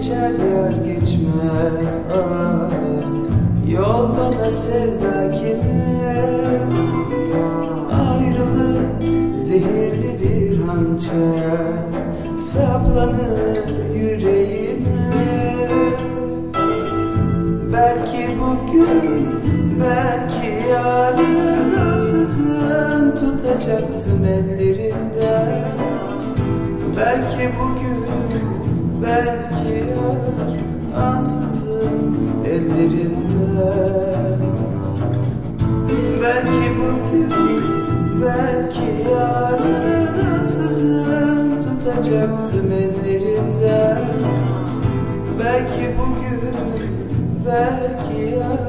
geçer yar geçmez. Ah Yol bana sevda kimi Ayrılık zehirli bir hançer Saplanır yüreğime. Belki bugün, belki yarın Ansızın tutacaktım ellerinden. Belki bugün, belki Ansızın ellerinden Belki bugün, belki yarın Ansızın tutacaktım ellerinden. Belki bugün, belki yarın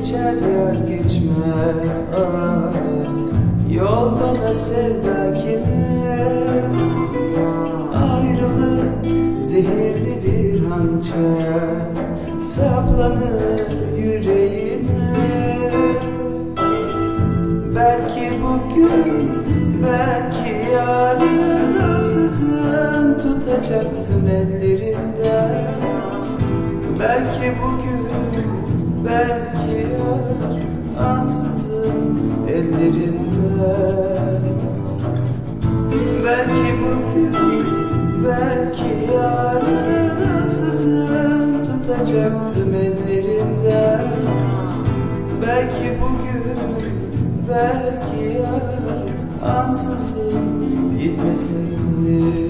geçer yar geçmez. Ah Yol bana sevda kimi Ayrılık zehirli bir hançer. Saplanır yüreğime. Belki bugün, belki yarın Ansızın tutacaktım ellerinden. Belki bugün, belki yarın Ansızın tutacaktım ellerinden. Belki bugün, belki yarın Ansızın gitmesin